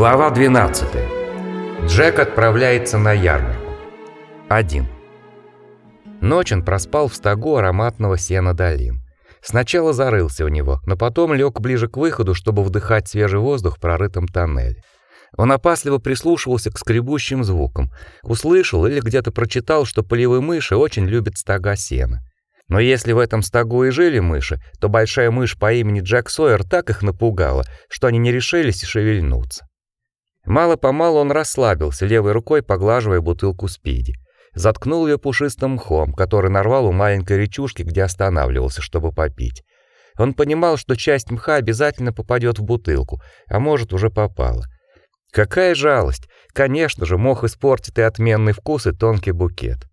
Глава 12. Джек отправляется на ярмарку. 1. Ночь он проспал в стогу ароматного сена долин. Сначала зарылся в него, но потом лег ближе к выходу, чтобы вдыхать свежий воздух в прорытом тоннеле. Он опасливо прислушивался к скребущим звукам, услышал или где-то прочитал, что полевые мыши очень любят стога сена. Но если в этом стогу и жили мыши, то большая мышь по имени Джек Сойер так их напугала, что они не решились шевельнуться. Мало-помалу он расслабился, левой рукой поглаживая бутылку спиди. Заткнул ее пушистым мхом, который нарвал у маленькой речушки, где останавливался, чтобы попить. Он понимал, что часть мха обязательно попадет в бутылку, а может, уже попала. Какая жалость! Конечно же, мох испортит и отменный вкус, и тонкий букет.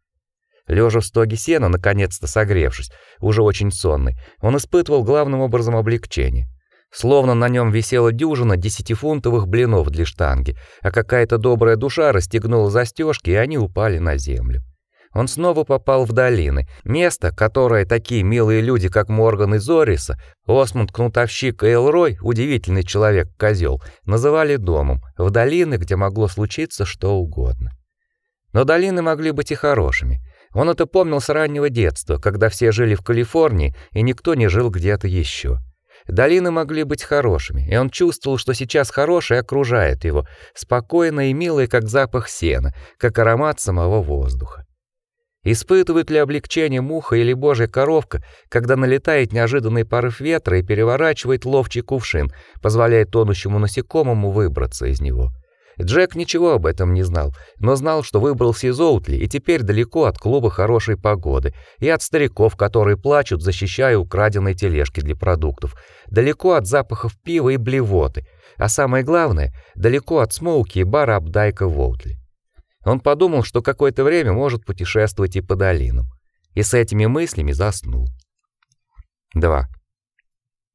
Лежа в стоге сена, наконец-то согревшись, уже очень сонный, он испытывал главным образом облегчение. Словно на нем висела дюжина десятифунтовых блинов для штанги, а какая-то добрая душа расстегнула застежки, и они упали на землю. Он снова попал в долины, место, которое такие милые люди, как Морган и Зориса, Осмунд, Кнутовщик и Элрой, удивительный человек, козел, называли домом, в долины, где могло случиться что угодно. Но долины могли быть и хорошими. Он это помнил с раннего детства, когда все жили в Калифорнии, и никто не жил где-то еще. Долины могли быть хорошими, и он чувствовал, что сейчас хорошее окружает его, спокойно и милое, как запах сена, как аромат самого воздуха. Испытывает ли облегчение муха или божья коровка, когда налетает неожиданный порыв ветра и переворачивает ловчий кувшин, позволяя тонущему насекомому выбраться из него? Джек ничего об этом не знал, но знал, что выбрался из Оутли и теперь далеко от клуба хорошей погоды и от стариков, которые плачут, защищая украденные тележки для продуктов, далеко от запахов пива и блевоты, а самое главное, далеко от смоуки и бара Абдайка в Оутли. Он подумал, что какое-то время может путешествовать и по долинам, и с этими мыслями заснул. 2.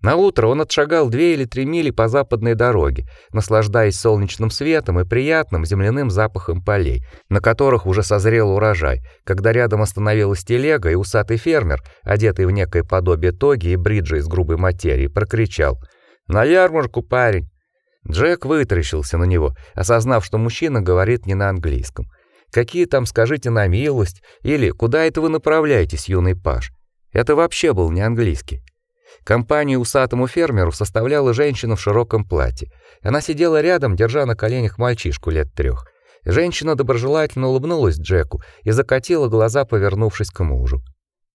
На утро он отшагал две или три мили по западной дороге, наслаждаясь солнечным светом и приятным земляным запахом полей, на которых уже созрел урожай, когда рядом остановилась телега, и усатый фермер, одетый в некое подобие тоги и бриджа из грубой материи, прокричал: "На ярмарку, парень!" Джек вытаращился на него, осознав, что мужчина говорит не на английском. Какие там, скажите на милость, или куда это вы направляетесь, юный паж? Это вообще был не английский. Компанию усатому фермеру составляла женщина в широком платье. Она сидела рядом, держа на коленях мальчишку лет трех. Женщина доброжелательно улыбнулась Джеку и закатила глаза, повернувшись к мужу.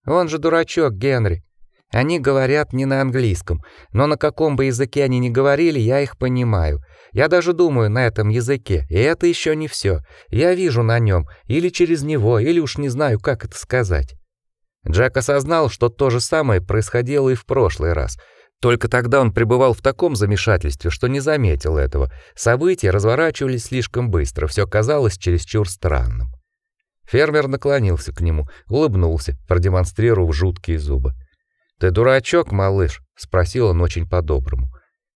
Он же дурачок, Генри. Они говорят не на английском, но на каком бы языке они ни говорили, я их понимаю. Я даже думаю на этом языке, и это еще не все. Я вижу на нем, или через него, или уж не знаю, как это сказать. Джек осознал, что то же самое происходило и в прошлый раз. Только тогда он пребывал в таком замешательстве, что не заметил этого. События разворачивались слишком быстро, все казалось чересчур странным. Фермер наклонился к нему, улыбнулся, продемонстрировав жуткие зубы. "Ты дурачок, малыш?" спросил он очень по-доброму.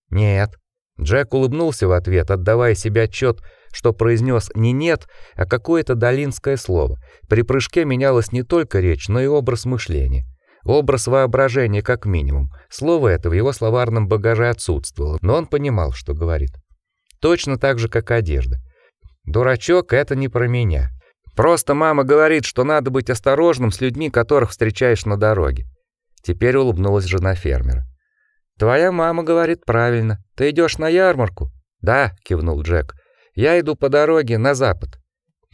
"Нет". Джек улыбнулся в ответ, отдавая себе отчет, что произнес не нет, а какое-то долинское слово. При прыжке менялась не только речь, но и образ мышления. Образ воображения как минимум. Слово это в его словарном багаже отсутствовало, но он понимал, что говорит. Точно так же, как одежда. Дурачок это не про меня. Просто мама говорит, что надо быть осторожным с людьми, которых встречаешь на дороге. Теперь улыбнулась жена фермера. Твоя мама говорит правильно. Ты идешь на ярмарку? Да, кивнул Джек. Я иду по дороге на запад.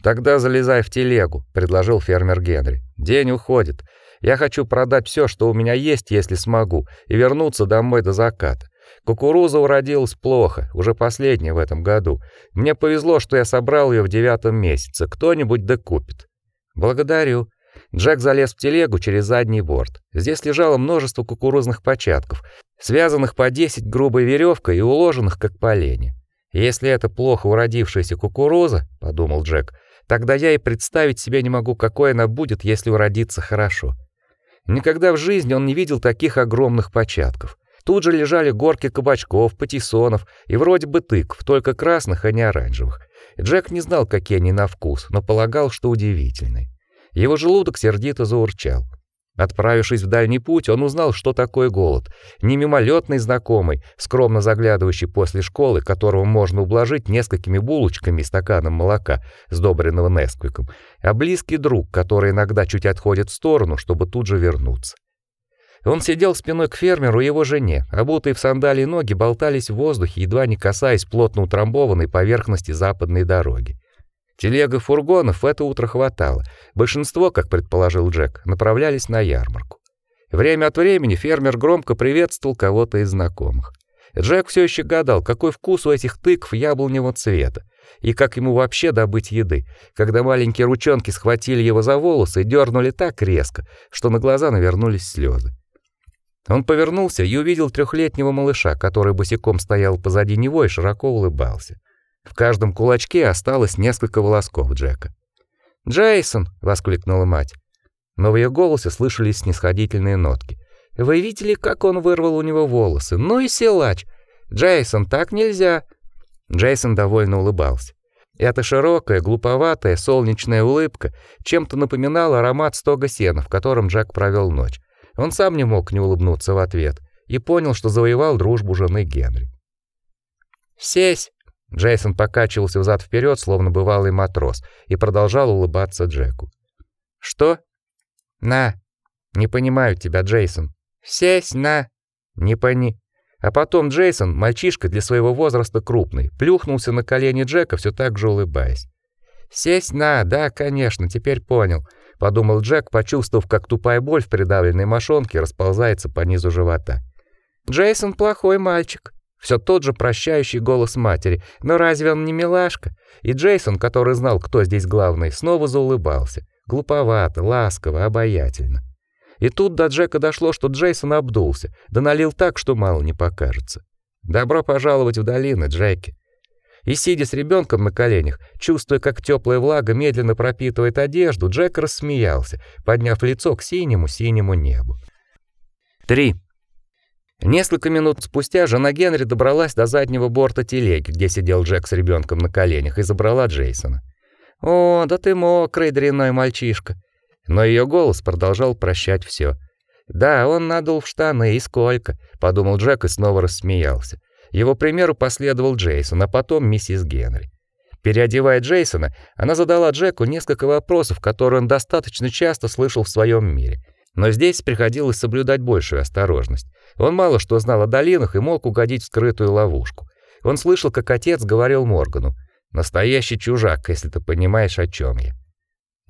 Тогда залезай в телегу, предложил фермер Генри. День уходит. Я хочу продать все, что у меня есть, если смогу, и вернуться домой до заката. Кукуруза уродилась плохо, уже последняя в этом году. Мне повезло, что я собрал ее в девятом месяце. Кто-нибудь докупит. Благодарю. Джек залез в телегу через задний борт. Здесь лежало множество кукурузных початков, связанных по 10 грубой веревкой и уложенных как поленья. Если это плохо уродившаяся кукуруза, подумал Джек, тогда я и представить себе не могу, какой она будет, если уродится хорошо. Никогда в жизни он не видел таких огромных початков. Тут же лежали горки кабачков, патиссонов и вроде бы тыкв, только красных, а не оранжевых. Джек не знал, какие они на вкус, но полагал, что удивительные. Его желудок сердито заурчал. Отправившись в дальний путь, он узнал, что такое голод. Не мимолетный знакомый, скромно заглядывающий после школы, которого можно ублажить несколькими булочками и стаканом молока, сдобренного Несквиком, а близкий друг, который иногда чуть отходит в сторону, чтобы тут же вернуться. Он сидел спиной к фермеру и его жене, обутые в сандалии ноги болтались в воздухе, едва не касаясь плотно утрамбованной поверхности западной дороги. Телег и фургонов в это утро хватало. Большинство, как предположил Джек, направлялись на ярмарку. Время от времени фермер громко приветствовал кого-то из знакомых. Джек все еще гадал, какой вкус у этих тыкв яблоневого цвета, и как ему вообще добыть еды, когда маленькие ручонки схватили его за волосы и дернули так резко, что на глаза навернулись слезы. Он повернулся и увидел трехлетнего малыша, который босиком стоял позади него и широко улыбался. В каждом кулачке осталось несколько волосков Джека. "Джейсон!" воскликнула мать. Но в ее голосе слышались снисходительные нотки. Вы видели, как он вырвал у него волосы? Ну и силач. Джейсон, так нельзя. Джейсон довольно улыбался. Эта широкая, глуповатая солнечная улыбка чем-то напоминала аромат стога сена, в котором Джек провел ночь. Он сам не мог не улыбнуться в ответ и понял, что завоевал дружбу жены Генри. "Сесь", Джейсон покачивался взад вперед, словно бывалый матрос, и продолжал улыбаться Джеку. Что? На. Не понимаю тебя, Джейсон. Сесть на. Не пони. А потом Джейсон, мальчишка для своего возраста крупный, плюхнулся на колени Джека, все так же улыбаясь. Сесть на, да, конечно, теперь понял, подумал Джек, почувствовав, как тупая боль в придавленной мошонке расползается по низу живота. Джейсон плохой мальчик. Все тот же прощающий голос матери. Но разве он не милашка? И Джейсон, который знал, кто здесь главный, снова заулыбался. Глуповато, ласково, обаятельно. И тут до Джека дошло, что Джейсон обдулся, да налил так, что мало не покажется. Добро пожаловать в долину, Джеки. И сидя с ребенком на коленях, чувствуя, как теплая влага медленно пропитывает одежду, Джек рассмеялся, подняв лицо к синему-синему небу. 3. Несколько минут спустя жена Генри добралась до заднего борта телеги, где сидел Джек с ребенком на коленях, и забрала Джейсона. «О, да ты мокрый дрянной мальчишка!» Но ее голос продолжал прощать все. «Да, он надул в штаны, и сколько!» — подумал Джек и снова рассмеялся. Его примеру последовал Джейсон, а потом миссис Генри. Переодевая Джейсона, она задала Джеку несколько вопросов, которые он достаточно часто слышал в своем мире. Но здесь приходилось соблюдать большую осторожность. Он мало что знал о долинах и мог угодить в скрытую ловушку. Он слышал, как отец говорил Моргану: "Настоящий чужак, если ты понимаешь, о чем я".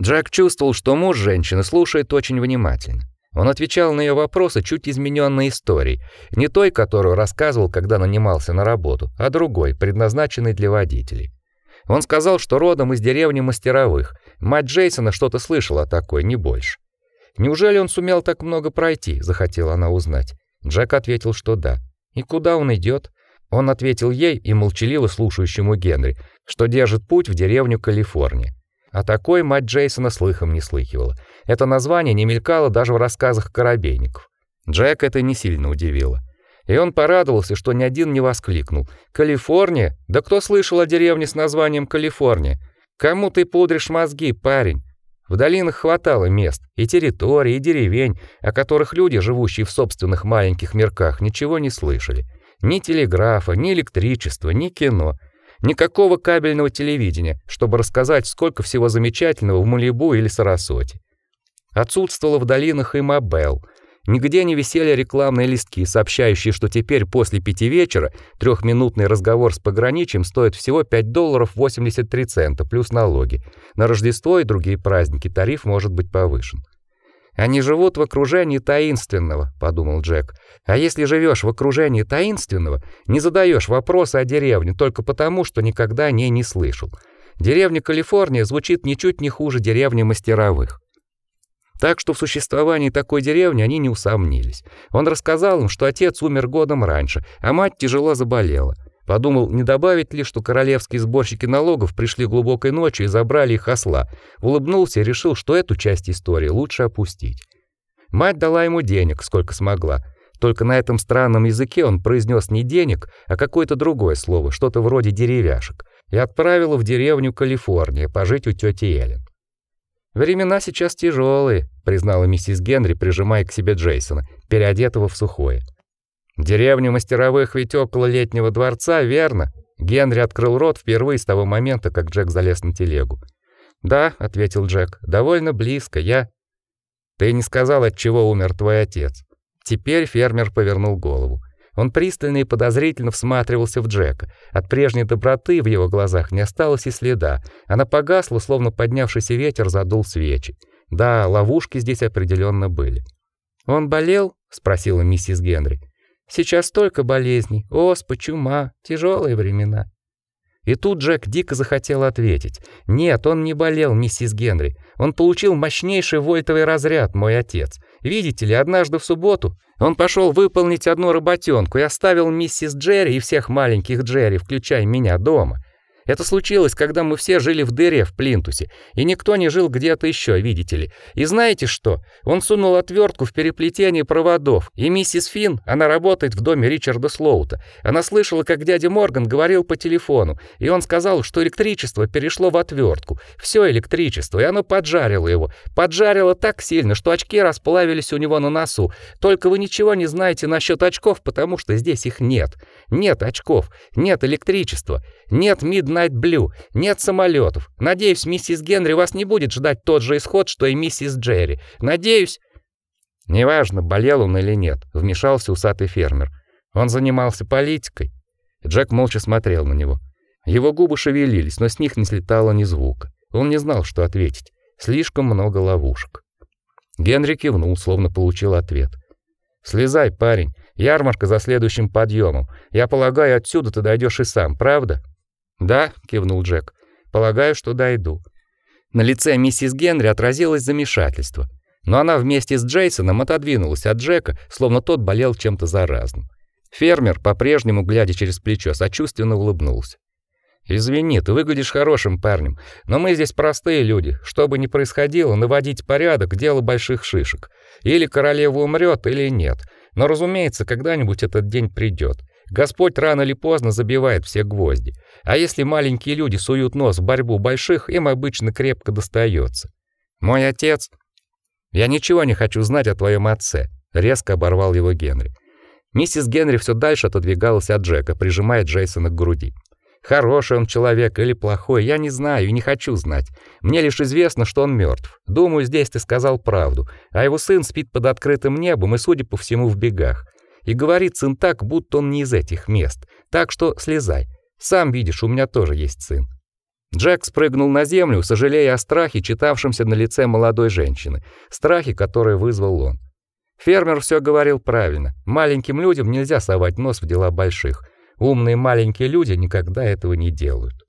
Джек чувствовал, что муж женщины слушает очень внимательно. Он отвечал на ее вопросы чуть измененной историей, не той, которую рассказывал, когда нанимался на работу, а другой, предназначенной для водителей. Он сказал, что родом из деревни Мастеровых. Мать Джейсона что-то слышала о такой, не больше. Неужели он сумел так много пройти, захотела она узнать. Джек ответил, что да. И куда он идет? Он ответил ей и молчаливо слушающему Генри, что держит путь в деревню Калифорния. А такой мать Джейсона слыхом не слыхивала. Это название не мелькало даже в рассказах Коробейников. Джек это не сильно удивило. И он порадовался, что ни один не воскликнул: "Калифорния? Да кто слышал о деревне с названием Калифорния? Кому ты пудришь мозги, парень? В долинах хватало мест, и территорий, и деревень, о которых люди, живущие в собственных маленьких мирках, ничего не слышали. Ни телеграфа, ни электричества, ни кино, никакого кабельного телевидения, чтобы рассказать, сколько всего замечательного в Малибу или Сарасоте. Отсутствовало в долинах и Мабел, Нигде не висели рекламные листки, сообщающие, что теперь после пяти вечера трехминутный разговор с пограничьем стоит всего 5 долларов 83 цента плюс налоги. На Рождество и другие праздники тариф может быть повышен. Они живут в окружении таинственного, подумал Джек. А если живешь в окружении таинственного, не задаешь вопросы о деревне только потому, что никогда о ней не слышал. Деревня Калифорния звучит ничуть не хуже деревни Мастеровых. Так что в существовании такой деревни они не усомнились. Он рассказал им, что отец умер годом раньше, а мать тяжело заболела. Подумал, не добавить ли, что королевские сборщики налогов пришли глубокой ночью и забрали их осла. Улыбнулся и решил, что эту часть истории лучше опустить. Мать дала ему денег, сколько смогла. Только на этом странном языке он произнес не денег, а какое-то другое слово, что-то вроде деревяшек, и отправила в деревню Калифорния пожить у тети Эллен. Времена сейчас тяжелые, признала миссис Генри, прижимая к себе Джейсона, переодетого в сухое. Деревня мастеровых ведь около летнего дворца, верно? Генри открыл рот впервые с того момента, как Джек залез на телегу. "Да", ответил Джек. "Довольно близко. Я Ты не сказал, от чего умер твой отец". Теперь фермер повернул голову. Он пристально и подозрительно всматривался в Джека. От прежней доброты в его глазах не осталось и следа. Она погасла, словно поднявшийся ветер задул свечи. Да, ловушки здесь определенно были. Он болел? спросила миссис Генри. Сейчас столько болезней: оспа, чума, тяжелые времена. И тут Джек дико захотел ответить: "Нет, он не болел, миссис Генри. Он получил мощнейший вольтовый разряд, мой отец. Видите ли, однажды в субботу он пошел выполнить одну работенку и оставил миссис Джерри и всех маленьких Джерри, включая меня, дома. Это случилось, когда мы все жили в дыре в Плинтусе, и никто не жил где-то еще, видите ли. И знаете что? Он сунул отвертку в переплетение проводов, и миссис Фин, она работает в доме Ричарда Слоута. Она слышала, как дядя Морган говорил по телефону, и он сказал, что электричество перешло в отвертку. Все электричество, и оно поджарило его. Поджарило так сильно, что очки расплавились у него на носу. Только вы ничего не знаете насчет очков, потому что здесь их нет. Нет очков, нет электричества, нет Midnight Night Blue. Нет самолетов. Надеюсь, миссис Генри вас не будет ждать тот же исход, что и миссис Джерри. Надеюсь, неважно, болел он или нет, вмешался усатый фермер. Он занимался политикой. Джек молча смотрел на него. Его губы шевелились, но с них не слетало ни звука. Он не знал, что ответить. Слишком много ловушек. Генри кивнул, словно получил ответ. Слезай, парень. Ярмарка за следующим подъемом. Я полагаю, отсюда ты дойдешь и сам, правда? "Да", кивнул Джек. "Полагаю, что дойду". На лице миссис Генри отразилось замешательство, но она вместе с Джейсоном отодвинулась от Джека, словно тот болел чем-то заразным. Фермер, по-прежнему глядя через плечо, сочувственно улыбнулся. Извини, ты выглядишь хорошим парнем, но мы здесь простые люди. Что бы ни происходило, наводить порядок дело больших шишек. Или королева умрет, или нет. Но, разумеется, когда-нибудь этот день придет. Господь рано или поздно забивает все гвозди. А если маленькие люди суют нос в борьбу больших, им обычно крепко достается. Мой отец... Я ничего не хочу знать о твоем отце, резко оборвал его Генри. Миссис Генри все дальше отодвигалась от Джека, прижимая Джейсона к груди. Хороший он человек или плохой, я не знаю и не хочу знать. Мне лишь известно, что он мертв. Думаю, здесь ты сказал правду. А его сын спит под открытым небом и, судя по всему, в бегах. И говорит сын так, будто он не из этих мест. Так что слезай. Сам видишь, у меня тоже есть сын. Джек спрыгнул на землю, сожалея о страхе, читавшемся на лице молодой женщины, страхе, который вызвал он. Фермер все говорил правильно. Маленьким людям нельзя совать нос в дела больших. Умные маленькие люди никогда этого не делают.